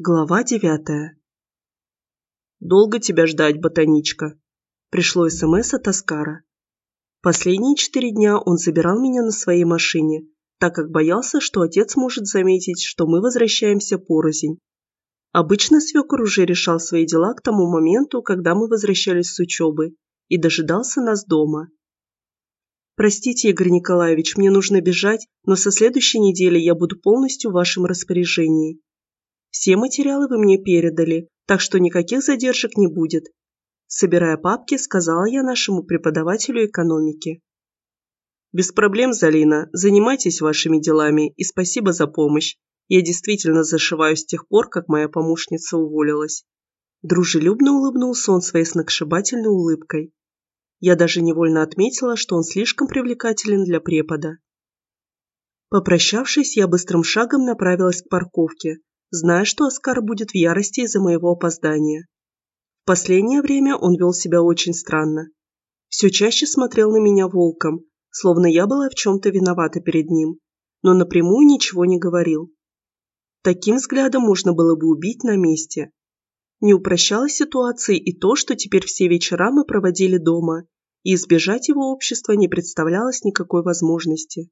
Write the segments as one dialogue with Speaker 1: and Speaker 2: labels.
Speaker 1: Глава девятая. «Долго тебя ждать, ботаничка?» Пришло СМС от Оскара. Последние четыре дня он забирал меня на своей машине, так как боялся, что отец может заметить, что мы возвращаемся порознь. Обычно свекор уже решал свои дела к тому моменту, когда мы возвращались с учебы, и дожидался нас дома. «Простите, Игорь Николаевич, мне нужно бежать, но со следующей недели я буду полностью в вашем распоряжении», все материалы вы мне передали, так что никаких задержек не будет. Собирая папки, сказала я нашему преподавателю экономики. Без проблем, Залина, занимайтесь вашими делами и спасибо за помощь. Я действительно зашиваю с тех пор, как моя помощница уволилась. Дружелюбно улыбнулся он своей сногсшибательной улыбкой. Я даже невольно отметила, что он слишком привлекателен для препода. Попрощавшись, я быстрым шагом направилась к парковке, зная, что Оскар будет в ярости из-за моего опоздания. В последнее время он вел себя очень странно. Все чаще смотрел на меня волком, словно я была в чем-то виновата перед ним, но напрямую ничего не говорил. Таким взглядом можно было бы убить на месте. Не упрощала ситуации и то, что теперь все вечера мы проводили дома, и избежать его общества не представлялось никакой возможности.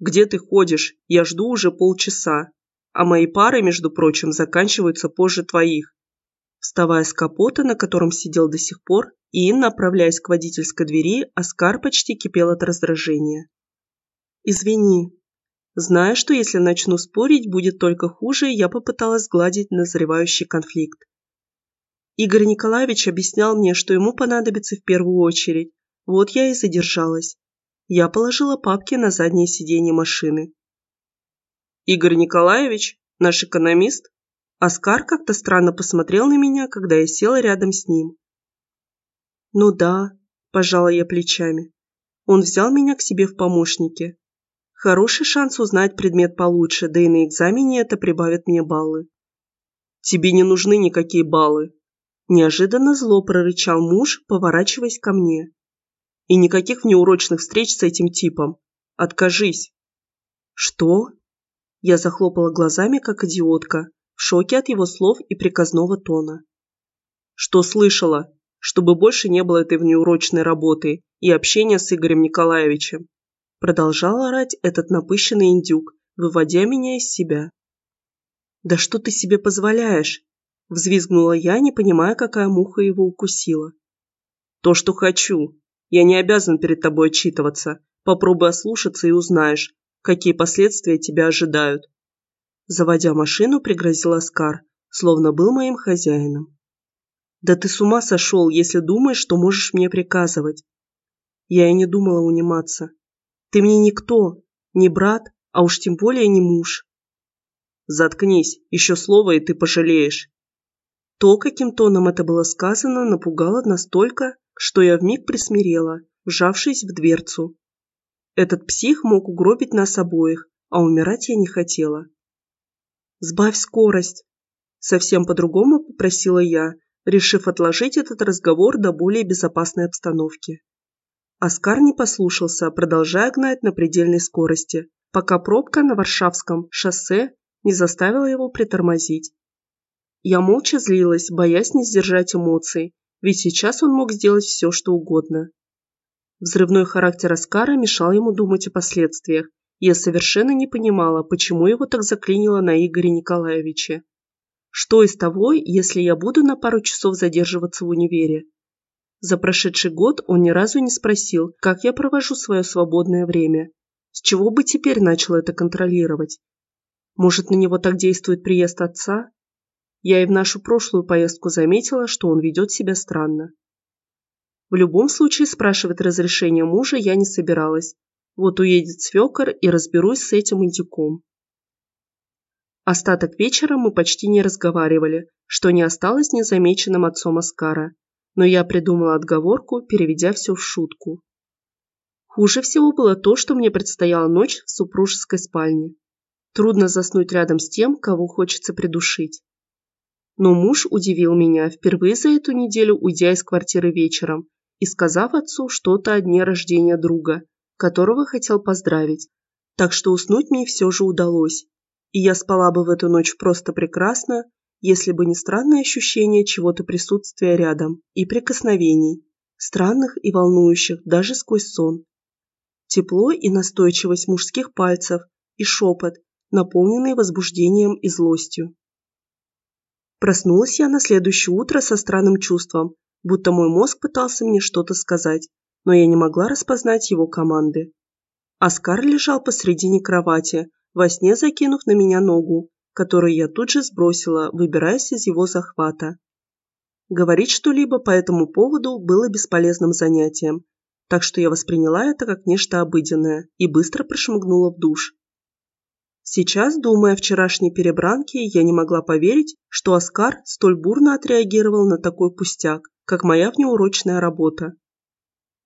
Speaker 1: «Где ты ходишь? Я жду уже полчаса», а мои пары, между прочим, заканчиваются позже твоих. Вставая с капота, на котором сидел до сих пор, и, направляясь к водительской двери, Оскар почти кипел от раздражения. «Извини. Зная, что если начну спорить, будет только хуже, я попыталась сгладить назревающий конфликт. Игорь Николаевич объяснял мне, что ему понадобится в первую очередь. Вот я и задержалась. Я положила папки на заднее сиденье машины. Игорь Николаевич, наш экономист, Оскар как-то странно посмотрел на меня, когда я села рядом с ним. «Ну да», – пожала я плечами. Он взял меня к себе в помощники. Хороший шанс узнать предмет получше, да и на экзамене это прибавит мне баллы. «Тебе не нужны никакие баллы», – неожиданно зло прорычал муж, поворачиваясь ко мне. «И никаких внеурочных встреч с этим типом. Откажись». «Что?» Я захлопала глазами, как идиотка, в шоке от его слов и приказного тона. Что слышала? Чтобы больше не было этой внеурочной работы и общения с Игорем Николаевичем. Продолжал орать этот напыщенный индюк, выводя меня из себя. «Да что ты себе позволяешь?» Взвизгнула я, не понимая, какая муха его укусила. «То, что хочу. Я не обязан перед тобой отчитываться. Попробуй ослушаться и узнаешь, какие последствия тебя ожидают. Заводя машину, пригрозил Оскар, словно был моим хозяином. Да ты с ума сошел, если думаешь, что можешь мне приказывать. Я и не думала униматься. Ты мне никто, не брат, а уж тем более не муж. Заткнись, еще слово, и ты пожалеешь. То, каким тоном это было сказано, напугало настолько, что я вмиг присмирела, вжавшись в дверцу, этот псих мог угробить нас обоих, а умирать я не хотела. «Сбавь скорость!» Совсем по-другому попросила я, решив отложить этот разговор до более безопасной обстановки. Оскар не послушался, продолжая гнать на предельной скорости, пока пробка на Варшавском шоссе не заставила его притормозить. Я молча злилась, боясь не сдержать эмоций, ведь сейчас он мог сделать все, что угодно. Взрывной характер Аскара мешал ему думать о последствиях, я совершенно не понимала, почему его так заклинило на Игоре Николаевиче. Что из того, если я буду на пару часов задерживаться в универе? За прошедший год он ни разу не спросил, как я провожу свое свободное время. С чего бы теперь начал это контролировать? Может, на него так действует приезд отца? Я и в нашу прошлую поездку заметила, что он ведет себя странно. В любом случае спрашивать разрешение мужа я не собиралась. Вот уедет свекор и разберусь с этим индюком. Остаток вечера мы почти не разговаривали, что не осталось незамеченным отцом Аскара, но я придумала отговорку, переведя все в шутку. Хуже всего было то, что мне предстояла ночь в супружеской спальне. Трудно заснуть рядом с тем, кого хочется придушить. Но муж удивил меня, впервые за эту неделю уйдя из квартиры вечером и сказав отцу что-то о дне рождения друга, которого хотел поздравить. Так что уснуть мне все же удалось. И я спала бы в эту ночь просто прекрасно, если бы не странное ощущение чего-то присутствия рядом и прикосновений, странных и волнующих даже сквозь сон. Тепло и настойчивость мужских пальцев и шепот, наполненный возбуждением и злостью. Проснулась я на следующее утро со странным чувством, будто мой мозг пытался мне что-то сказать, но я не могла распознать его команды. Оскар лежал посредине кровати, во сне закинув на меня ногу, которую я тут же сбросила, выбираясь из его захвата. Говорить что-либо по этому поводу было бесполезным занятием, так что я восприняла это как нечто обыденное и быстро прошмыгнула в душ. Сейчас, думая о вчерашней перебранке, я не могла поверить, что Оскар столь бурно отреагировал на такой пустяк, как моя внеурочная работа.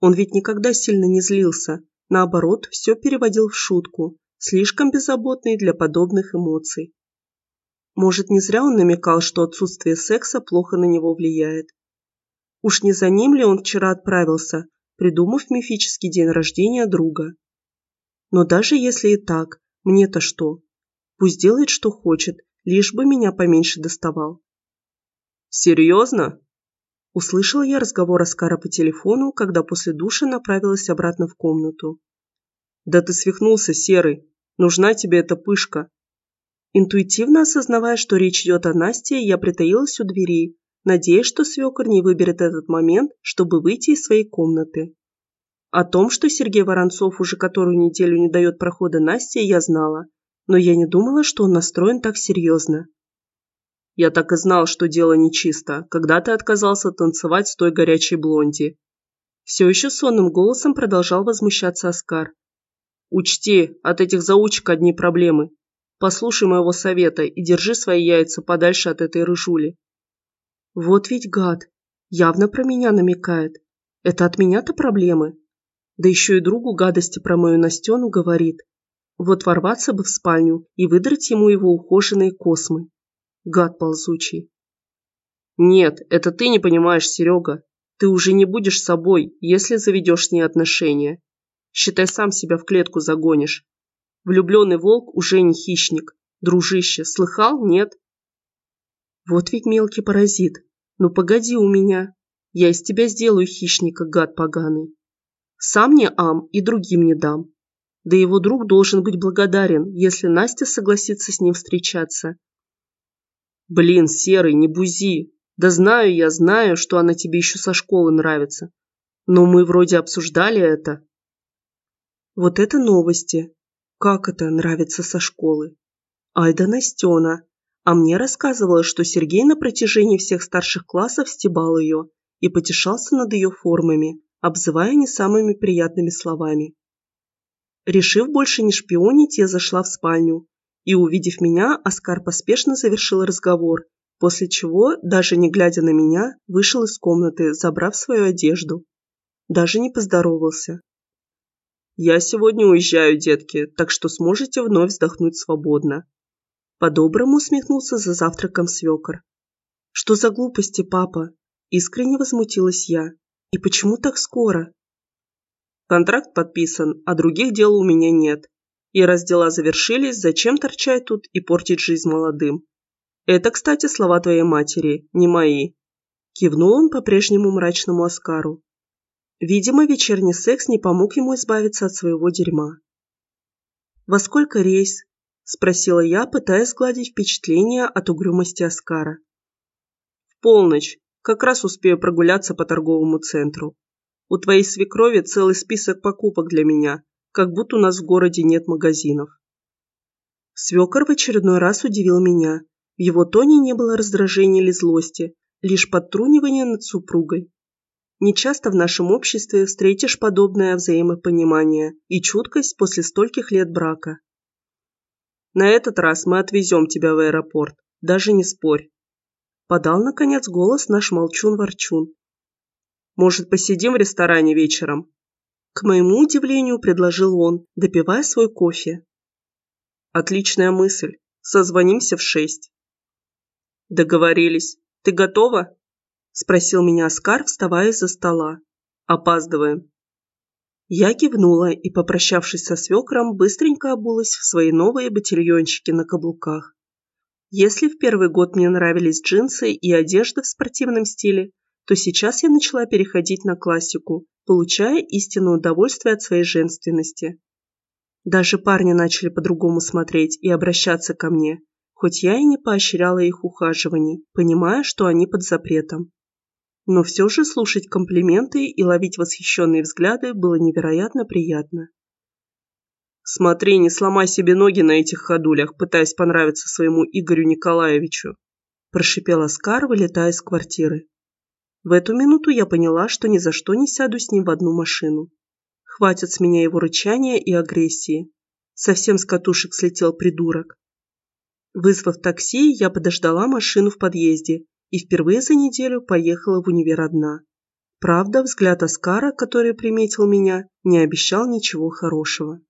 Speaker 1: Он ведь никогда сильно не злился, наоборот, все переводил в шутку, слишком беззаботный для подобных эмоций. Может, не зря он намекал, что отсутствие секса плохо на него влияет. Уж не за ним ли он вчера отправился, придумав мифический день рождения друга? Но даже если и так, мне-то что? Пусть делает, что хочет, лишь бы меня поменьше доставал.
Speaker 2: «Серьезно?»
Speaker 1: Услышал я разговор Аскара по телефону, когда после душа направилась обратно в комнату.
Speaker 2: «Да ты свихнулся, Серый. Нужна тебе эта пышка».
Speaker 1: Интуитивно осознавая, что речь идет о Насте, я притаилась у двери, надеясь, что свекор не выберет этот момент, чтобы выйти из своей комнаты. О том, что Сергей Воронцов уже которую неделю не дает прохода Насте, я знала, но я не думала, что он настроен так серьезно.
Speaker 2: Я так и знал, что дело нечисто, когда ты отказался танцевать с той горячей блонди.
Speaker 1: Все еще сонным голосом продолжал возмущаться Оскар.
Speaker 2: Учти, от этих заучек одни проблемы. Послушай моего совета и держи свои яйца подальше от этой рыжули.
Speaker 1: Вот ведь гад. Явно про меня намекает. Это от меня-то проблемы. Да еще и другу гадости про мою Настену говорит. Вот ворваться бы в спальню и выдрать ему его ухоженные космы. Гад ползучий.
Speaker 2: Нет, это ты не понимаешь, Серега. Ты уже не будешь собой, если заведешь с ней отношения. Считай, сам себя в клетку загонишь. Влюбленный волк уже не хищник. Дружище, слыхал, нет?
Speaker 1: Вот ведь мелкий паразит. Ну погоди у меня. Я из тебя сделаю хищника, гад поганый. Сам не ам и другим не дам. Да его друг должен быть благодарен, если Настя согласится с ним встречаться.
Speaker 2: Блин, Серый, не бузи. Да знаю я, знаю, что она тебе еще со школы нравится. Но мы вроде обсуждали это.
Speaker 1: Вот это новости. Как это нравится со школы? Ай да Настена. А мне рассказывала, что Сергей на протяжении всех старших классов стебал ее и потешался над ее формами, обзывая не самыми приятными словами. Решив больше не шпионить, я зашла в спальню, и, увидев меня, Оскар поспешно завершил разговор, после чего, даже не глядя на меня, вышел из комнаты, забрав свою одежду. Даже не поздоровался.
Speaker 2: «Я сегодня уезжаю, детки, так что сможете вновь вздохнуть свободно».
Speaker 1: По-доброму усмехнулся за завтраком свекор. «Что за глупости, папа?» Искренне возмутилась я. «И почему так скоро?»
Speaker 2: «Контракт подписан, а других дел у меня нет. И раз дела завершились, зачем торчать тут и портить жизнь молодым? Это, кстати, слова твоей матери, не мои».
Speaker 1: Кивнул он по-прежнему мрачному Оскару. Видимо, вечерний секс не помог ему избавиться от своего дерьма. «Во сколько рейс?» – спросила я, пытаясь сгладить впечатление от угрюмости Оскара.
Speaker 2: «В полночь. Как раз успею прогуляться по торговому центру. У твоей свекрови целый список покупок для меня, как будто у нас в городе нет магазинов».
Speaker 1: Свекор в очередной раз удивил меня. В его тоне не было раздражения или злости, лишь подтрунивание над супругой. Нечасто в нашем обществе встретишь подобное взаимопонимание и чуткость после стольких лет брака.
Speaker 2: На этот раз мы отвезем тебя в аэропорт, даже не спорь.
Speaker 1: Подал, наконец, голос наш молчун-ворчун.
Speaker 2: Может, посидим в ресторане вечером?
Speaker 1: К моему удивлению, предложил он, допивая свой кофе.
Speaker 2: Отличная мысль. Созвонимся в шесть. Договорились. Ты готова? Спросил меня Оскар, вставая из-за стола. Опаздываем.
Speaker 1: Я кивнула и, попрощавшись со свекром, быстренько обулась в свои новые ботильончики на каблуках. Если в первый год мне нравились джинсы и одежда в спортивном стиле, то сейчас я начала переходить на классику, получая истинное удовольствие от своей женственности. Даже парни начали по-другому смотреть и обращаться ко мне, хоть я и не поощряла их ухаживаний, понимая, что они под запретом. Но все же слушать комплименты и ловить восхищенные взгляды было невероятно приятно.
Speaker 2: «Смотри, не сломай себе ноги на этих ходулях, пытаясь понравиться своему Игорю Николаевичу»,
Speaker 1: прошипел Оскар, вылетая из квартиры. В эту минуту я поняла, что ни за что не сяду с ним в одну машину. Хватит с меня его рычания и агрессии. Совсем с катушек слетел придурок. Вызвав такси, я подождала машину в подъезде и впервые за неделю поехала в универ одна. Правда, взгляд Оскара, который приметил меня, не обещал ничего хорошего.